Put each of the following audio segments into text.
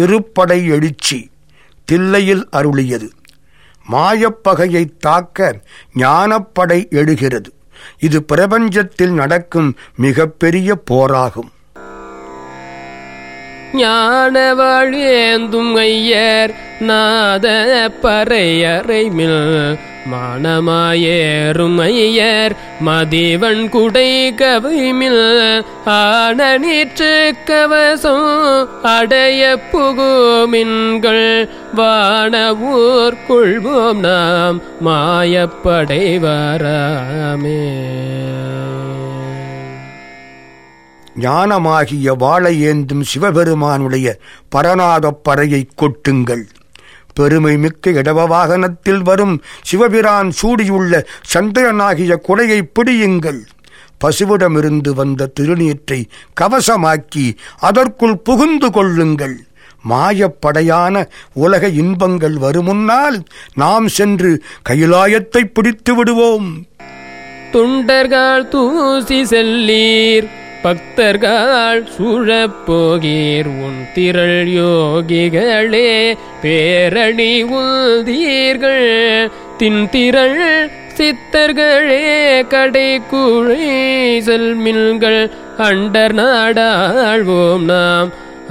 திருப்படை எழுச்சி தில்லையில் அருளியது. மாயப்பகையை தாக்க ஞானப்படை எழுகிறது. இது பிரபஞ்சத்தில் நடக்கும் மிகப்பெரிய போராகும். ஞான வழியேந்தும் ஐயர் நாத பறையறைமில் மானமாயேறும் ஐயர் மதிவன் குடை கவிமில் ஆன நீற்று கவசம் அடைய புகுமின்கள் வான ஊர் கொள்வோம் நாம் மாயப்படைவாராமே ஞானமாகிய வாழை ஏந்தும் சிவபெருமானுடைய பரநாதப் பறையை கொட்டுங்கள். பெருமை மிக்க இடவ வாகனத்தில் வரும் சிவபிரான் சூடியுள்ள சந்திரனாகிய குடையை பிடியுங்கள். பசுவிடமிருந்து வந்த திருநீற்றை கவசமாக்கி அதற்குள் புகுந்து கொள்ளுங்கள். மாயப்படையான உலக இன்பங்கள் வருமுன்னால் நாம் சென்று கைலாயத்தை பிடித்து விடுவோம். துண்டர்கள் தூசி செல்லீர். பக்தர்கள் சூழப்போகீர் உன் திரள் யோகிகளே பேரணி உந்தீர்கள் தின்திரள் சித்தர்களே கடை குழை செல்மின்கள் அண்டர் நாடாழ்வோம் நாம்.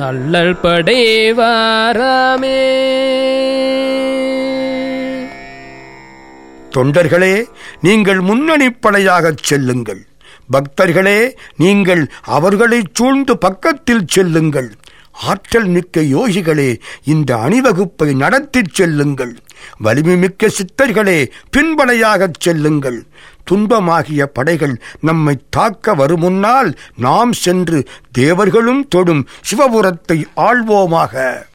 அல்லல் படைவாராமே தொண்டர்களே நீங்கள் முன்னணிப்படையாகச் செல்லுங்கள். பக்தர்களே நீங்கள் அவர்களைச் சூழ்ந்து பக்கத்தில் செல்லுங்கள். ஆற்றல் மிக்க யோகிகளே இந்த அணிவகுப்பை நடத்திச் செல்லுங்கள். வலிமை மிக்க சித்தர்களே பின்படையாகச் செல்லுங்கள். துன்பமாகிய படைகள் நம்மை தாக்க வருமுன்னால் நாம் சென்று தேவர்களும் தொடும் சிவபுரத்தை ஆள்வோமாக.